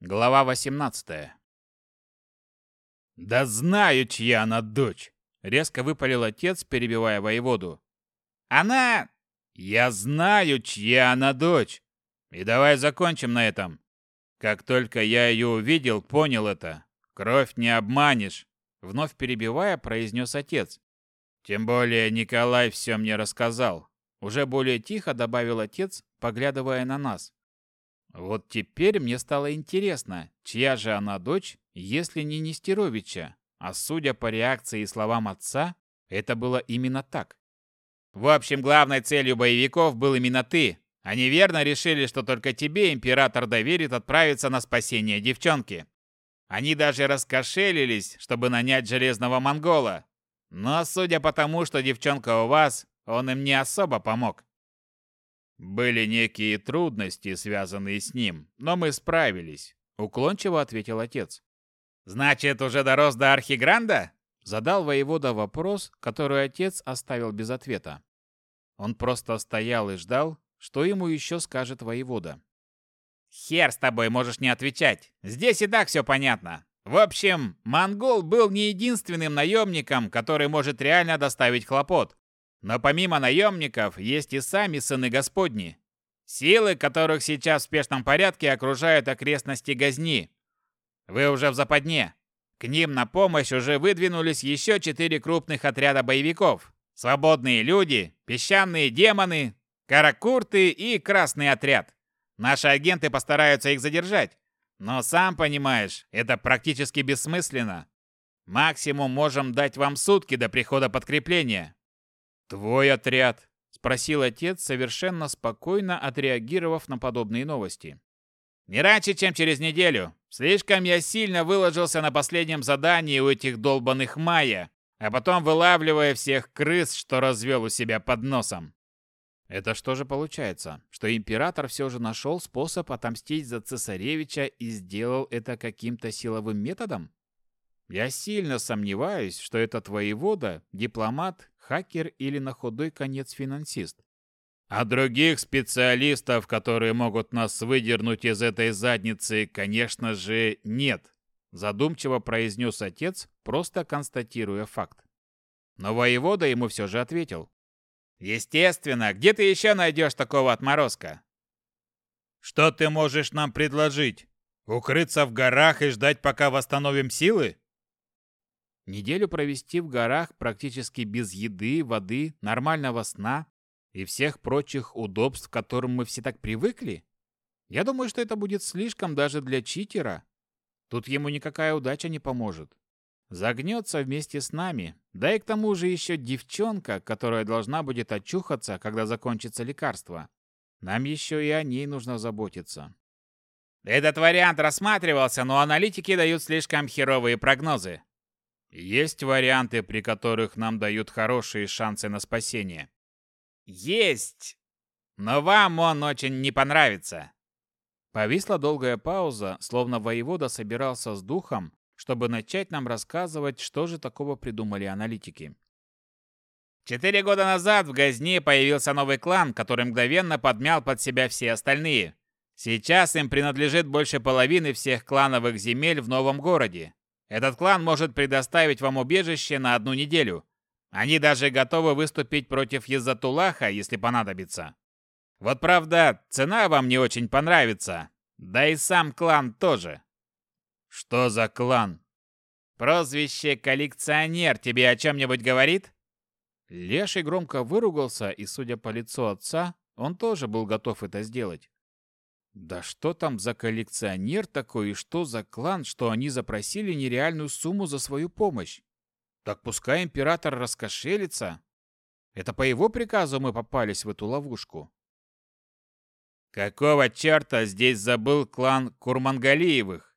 Глава 18. «Да знаю, чья она дочь!» — резко выпалил отец, перебивая воеводу. «Она...» «Я знаю, чья она дочь!» «И давай закончим на этом!» «Как только я ее увидел, понял это. Кровь не обманешь!» Вновь перебивая, произнес отец. «Тем более Николай все мне рассказал». Уже более тихо добавил отец, поглядывая на нас. Вот теперь мне стало интересно, чья же она дочь, если не Нестеровича? А судя по реакции и словам отца, это было именно так. В общем, главной целью боевиков был именно ты. Они верно решили, что только тебе император доверит отправиться на спасение девчонки. Они даже раскошелились, чтобы нанять железного монгола. Но судя по тому, что девчонка у вас, он им не особо помог. Были некие трудности, связанные с ним, но мы справились, уклончиво ответил отец. Значит, уже дорос до архигранда? задал воевода вопрос, который отец оставил без ответа. Он просто стоял и ждал, что ему еще скажет воевода. Хер с тобой, можешь не отвечать. Здесь и так все понятно. В общем, монгол был не единственным наемником, который может реально доставить хлопот. Но помимо наемников есть и сами сыны Господни, силы которых сейчас в спешном порядке окружают окрестности Газни. Вы уже в западне. К ним на помощь уже выдвинулись еще четыре крупных отряда боевиков. Свободные люди, песчаные демоны, каракурты и красный отряд. Наши агенты постараются их задержать. Но сам понимаешь, это практически бессмысленно. Максимум можем дать вам сутки до прихода подкрепления, «Твой отряд?» — спросил отец, совершенно спокойно отреагировав на подобные новости. «Не раньше, чем через неделю. Слишком я сильно выложился на последнем задании у этих долбанных майя, а потом вылавливая всех крыс, что развел у себя под носом». Это что же получается, что император все же нашел способ отомстить за цесаревича и сделал это каким-то силовым методом? Я сильно сомневаюсь, что этот воевода – дипломат, хакер или на худой конец финансист. А других специалистов, которые могут нас выдернуть из этой задницы, конечно же, нет, задумчиво произнес отец, просто констатируя факт. Но воевода ему все же ответил. «Естественно, где ты еще найдешь такого отморозка?» «Что ты можешь нам предложить? Укрыться в горах и ждать, пока восстановим силы?» неделю провести в горах практически без еды, воды, нормального сна и всех прочих удобств, к которым мы все так привыкли? Я думаю, что это будет слишком даже для читера. Тут ему никакая удача не поможет. Загнется вместе с нами. Да и к тому же еще девчонка, которая должна будет очухаться, когда закончится лекарство. Нам еще и о ней нужно заботиться. Этот вариант рассматривался, но аналитики дают слишком херовые прогнозы, есть варианты, при которых нам дают хорошие шансы на спасение. Есть! Но вам он очень не понравится. Повисла долгая пауза, словно воевода собирался с духом, чтобы начать нам рассказывать, что же такого придумали аналитики. Четыре года назад в Газне появился новый клан, который мгновенно подмял под себя все остальные. Сейчас им принадлежит больше половины всех клановых земель в новом городе. Этот клан может предоставить вам убежище на одну неделю. Они даже готовы выступить против Язатулаха, если понадобится. Вот правда, цена вам не очень понравится. Да и сам клан тоже. Что за клан? Прозвище «Коллекционер» тебе о чем-нибудь говорит? Леший громко выругался, и, судя по лицу отца, он тоже был готов это сделать. Да что там за коллекционер такой и что за клан, что они запросили нереальную сумму за свою помощь? Так пускай император раскошелится. Это по его приказу мы попались в эту ловушку. Какого черта здесь забыл клан Курмангалиевых?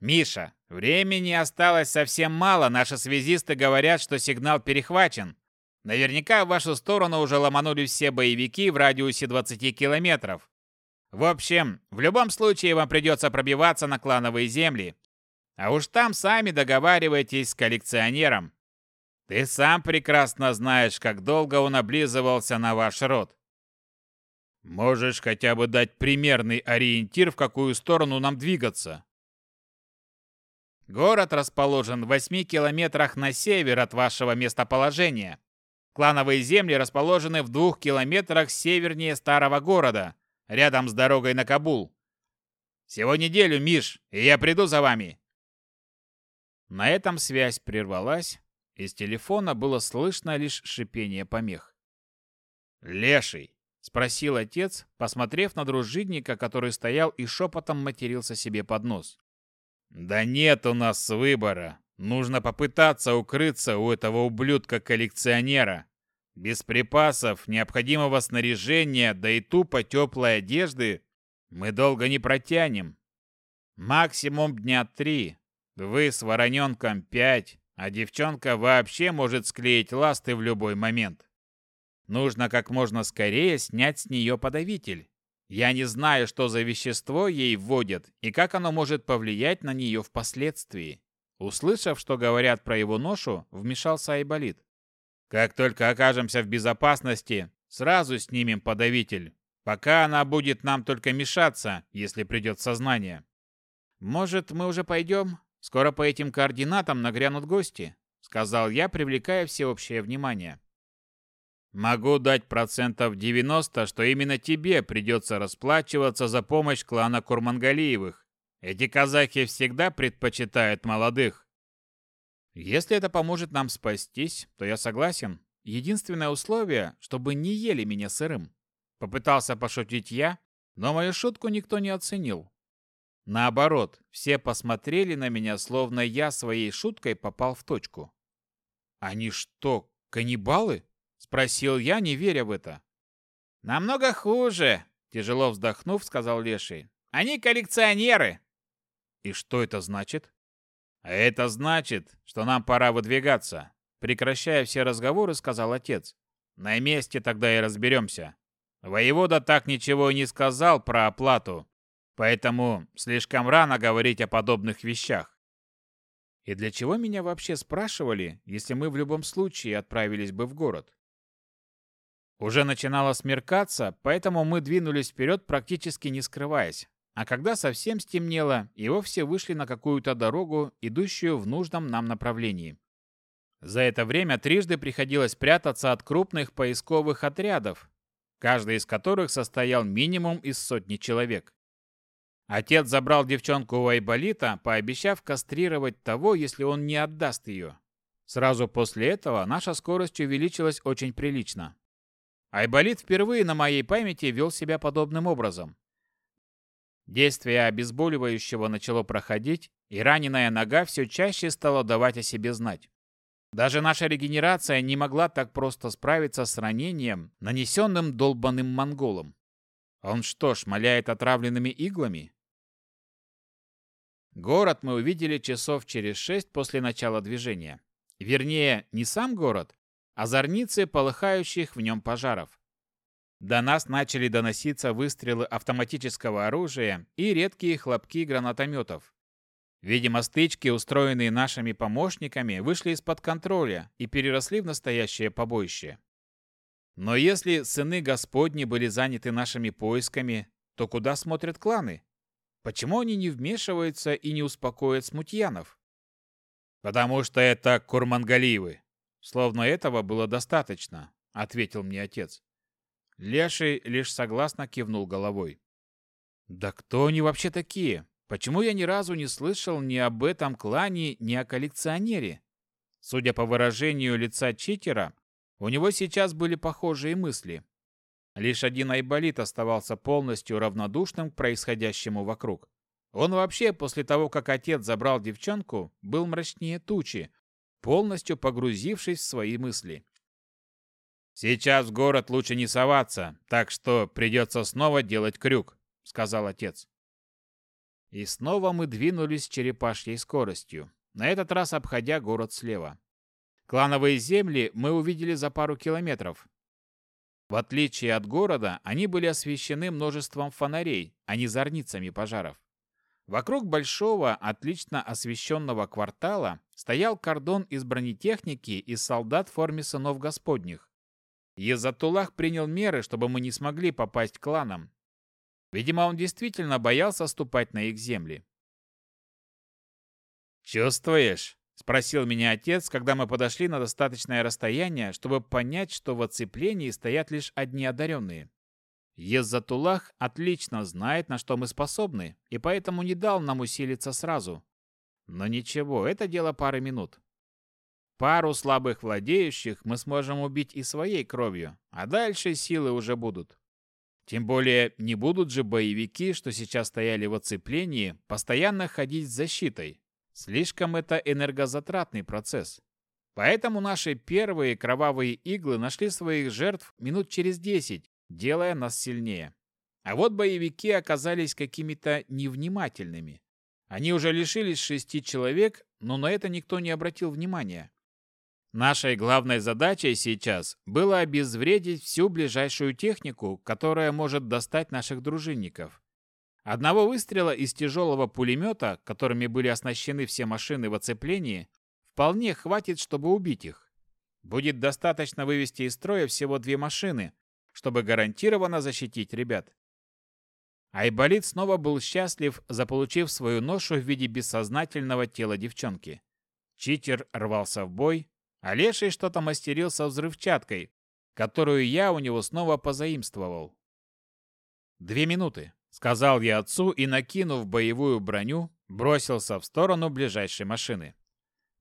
Миша, времени осталось совсем мало. Наши связисты говорят, что сигнал перехвачен. Наверняка в вашу сторону уже ломанули все боевики в радиусе 20 километров. В общем, в любом случае вам придется пробиваться на клановые земли. А уж там сами договаривайтесь с коллекционером. Ты сам прекрасно знаешь, как долго он облизывался на ваш род. Можешь хотя бы дать примерный ориентир, в какую сторону нам двигаться. Город расположен в 8 километрах на север от вашего местоположения. Клановые земли расположены в двух километрах севернее старого города – рядом с дорогой на Кабул. Всего неделю, Миш, и я приду за вами. На этом связь прервалась, из телефона было слышно лишь шипение помех. «Леший!» — спросил отец, посмотрев на дружинника, который стоял и шепотом матерился себе под нос. «Да нет у нас выбора. Нужно попытаться укрыться у этого ублюдка-коллекционера. Без припасов, необходимого снаряжения, да и тупо теплой одежды мы долго не протянем. Максимум дня три. Вы с вороненком пять, а девчонка вообще может склеить ласты в любой момент. Нужно как можно скорее снять с нее подавитель. Я не знаю, что за вещество ей вводят и как оно может повлиять на нее впоследствии. Услышав, что говорят про его ношу, вмешался Айболит. Как только окажемся в безопасности, сразу снимем подавитель. Пока она будет нам только мешаться, если придет сознание. Может, мы уже пойдем? Скоро по этим координатам нагрянут гости, сказал я, привлекая всеобщее внимание. Могу дать процентов 90, что именно тебе придется расплачиваться за помощь клана Курмангалиевых. Эти казахи всегда предпочитают молодых. Если это поможет нам спастись, то я согласен. Единственное условие, чтобы не ели меня сырым. Попытался пошутить я, но мою шутку никто не оценил. Наоборот, все посмотрели на меня, словно я своей шуткой попал в точку. «Они что, каннибалы?» – спросил я, не веря в это. «Намного хуже», – тяжело вздохнув, сказал Леший. «Они коллекционеры». «И что это значит?» «А это значит, что нам пора выдвигаться», — прекращая все разговоры, сказал отец. «На месте тогда и разберемся. Воевода так ничего и не сказал про оплату, поэтому слишком рано говорить о подобных вещах». «И для чего меня вообще спрашивали, если мы в любом случае отправились бы в город?» Уже начинало смеркаться, поэтому мы двинулись вперед, практически не скрываясь. А когда совсем стемнело, и все вышли на какую-то дорогу, идущую в нужном нам направлении. За это время трижды приходилось прятаться от крупных поисковых отрядов, каждый из которых состоял минимум из сотни человек. Отец забрал девчонку у Айболита, пообещав кастрировать того, если он не отдаст ее. Сразу после этого наша скорость увеличилась очень прилично. Айболит впервые на моей памяти вел себя подобным образом. Действие обезболивающего начало проходить, и раненая нога все чаще стала давать о себе знать. Даже наша регенерация не могла так просто справиться с ранением, нанесенным долбаным монголом. А он что ж, моляет отравленными иглами? Город мы увидели часов через шесть после начала движения. Вернее, не сам город, а зорницы полыхающих в нем пожаров. До нас начали доноситься выстрелы автоматического оружия и редкие хлопки гранатометов. Видимо, стычки, устроенные нашими помощниками, вышли из-под контроля и переросли в настоящее побоище. Но если сыны Господни были заняты нашими поисками, то куда смотрят кланы? Почему они не вмешиваются и не успокоят смутьянов? «Потому что это курмангаливы, «Словно этого было достаточно», — ответил мне отец. Леший лишь согласно кивнул головой. «Да кто они вообще такие? Почему я ни разу не слышал ни об этом клане, ни о коллекционере?» Судя по выражению лица читера, у него сейчас были похожие мысли. Лишь один Айболит оставался полностью равнодушным к происходящему вокруг. Он вообще после того, как отец забрал девчонку, был мрачнее тучи, полностью погрузившись в свои мысли. «Сейчас в город лучше не соваться, так что придется снова делать крюк», — сказал отец. И снова мы двинулись черепашьей скоростью, на этот раз обходя город слева. Клановые земли мы увидели за пару километров. В отличие от города, они были освещены множеством фонарей, а не зорницами пожаров. Вокруг большого, отлично освещенного квартала стоял кордон из бронетехники и солдат в форме сынов господних. Езатуллах принял меры, чтобы мы не смогли попасть к кланам. Видимо, он действительно боялся ступать на их земли. «Чувствуешь?» — спросил меня отец, когда мы подошли на достаточное расстояние, чтобы понять, что в оцеплении стоят лишь одни одаренные. Езатулах отлично знает, на что мы способны, и поэтому не дал нам усилиться сразу. Но ничего, это дело пары минут. Пару слабых владеющих мы сможем убить и своей кровью, а дальше силы уже будут. Тем более, не будут же боевики, что сейчас стояли в оцеплении, постоянно ходить с защитой. Слишком это энергозатратный процесс. Поэтому наши первые кровавые иглы нашли своих жертв минут через 10, делая нас сильнее. А вот боевики оказались какими-то невнимательными. Они уже лишились шести человек, но на это никто не обратил внимания. Нашей главной задачей сейчас было обезвредить всю ближайшую технику, которая может достать наших дружинников. Одного выстрела из тяжелого пулемета, которыми были оснащены все машины в оцеплении, вполне хватит, чтобы убить их. Будет достаточно вывести из строя всего две машины, чтобы гарантированно защитить ребят. Айболит снова был счастлив, заполучив свою ношу в виде бессознательного тела девчонки. Читер рвался в бой, Олеший что-то мастерил со взрывчаткой, которую я у него снова позаимствовал. «Две минуты», — сказал я отцу и, накинув боевую броню, бросился в сторону ближайшей машины.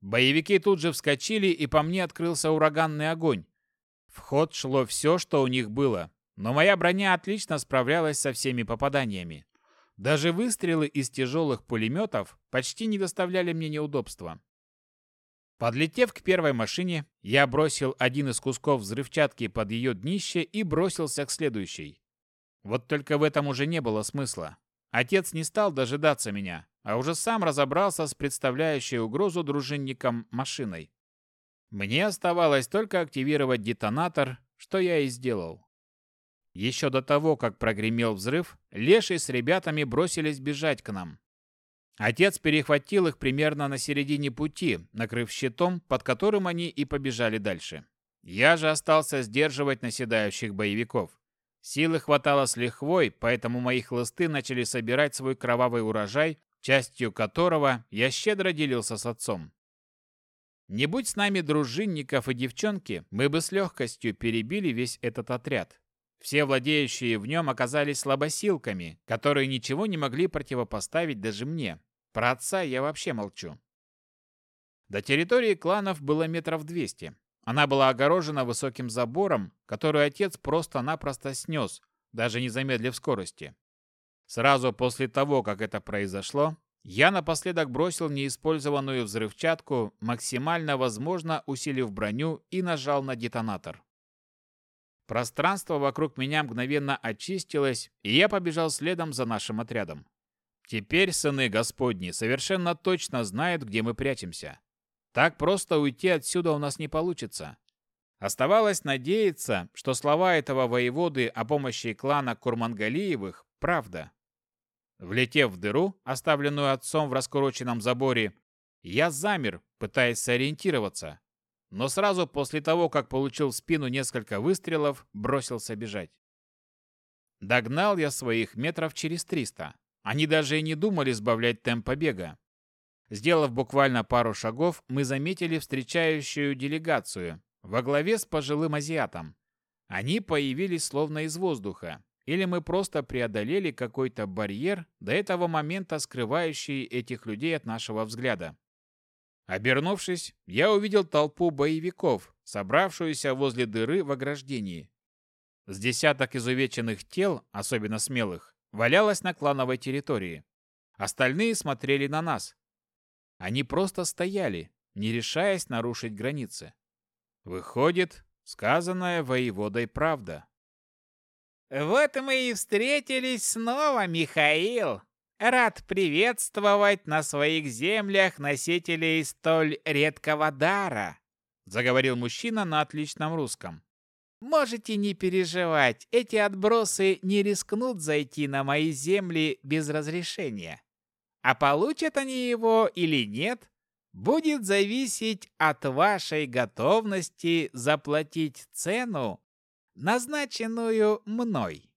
Боевики тут же вскочили, и по мне открылся ураганный огонь. В ход шло все, что у них было, но моя броня отлично справлялась со всеми попаданиями. Даже выстрелы из тяжелых пулеметов почти не доставляли мне неудобства. Подлетев к первой машине, я бросил один из кусков взрывчатки под ее днище и бросился к следующей. Вот только в этом уже не было смысла. Отец не стал дожидаться меня, а уже сам разобрался с представляющей угрозу дружинникам машиной. Мне оставалось только активировать детонатор, что я и сделал. Еще до того, как прогремел взрыв, Леший с ребятами бросились бежать к нам. Отец перехватил их примерно на середине пути, накрыв щитом, под которым они и побежали дальше. Я же остался сдерживать наседающих боевиков. Силы хватало с лихвой, поэтому мои хлысты начали собирать свой кровавый урожай, частью которого я щедро делился с отцом. Не будь с нами дружинников и девчонки, мы бы с легкостью перебили весь этот отряд все владеющие в нем оказались слабосилками, которые ничего не могли противопоставить даже мне. Про отца я вообще молчу. До территории кланов было метров 200. Она была огорожена высоким забором, который отец просто-напросто снес, даже не замедлив скорости. Сразу после того, как это произошло, я напоследок бросил неиспользованную взрывчатку, максимально возможно усилив броню и нажал на детонатор. Пространство вокруг меня мгновенно очистилось, и я побежал следом за нашим отрядом. Теперь сыны Господни совершенно точно знают, где мы прячемся. Так просто уйти отсюда у нас не получится. Оставалось надеяться, что слова этого воеводы о помощи клана Курмангалиевых – правда. Влетев в дыру, оставленную отцом в раскуроченном заборе, я замер, пытаясь сориентироваться но сразу после того, как получил в спину несколько выстрелов, бросился бежать. Догнал я своих метров через 300. Они даже и не думали сбавлять темп побега. Сделав буквально пару шагов, мы заметили встречающую делегацию во главе с пожилым азиатом. Они появились словно из воздуха, или мы просто преодолели какой-то барьер, до этого момента скрывающий этих людей от нашего взгляда. Обернувшись, я увидел толпу боевиков, собравшуюся возле дыры в ограждении. С десяток изувеченных тел, особенно смелых, валялось на клановой территории. Остальные смотрели на нас. Они просто стояли, не решаясь нарушить границы. Выходит, сказанная воеводой правда. «Вот мы и встретились снова, Михаил!» Рад приветствовать на своих землях носителей столь редкого дара, заговорил мужчина на отличном русском. Можете не переживать, эти отбросы не рискнут зайти на мои земли без разрешения. А получат они его или нет, будет зависеть от вашей готовности заплатить цену, назначенную мной.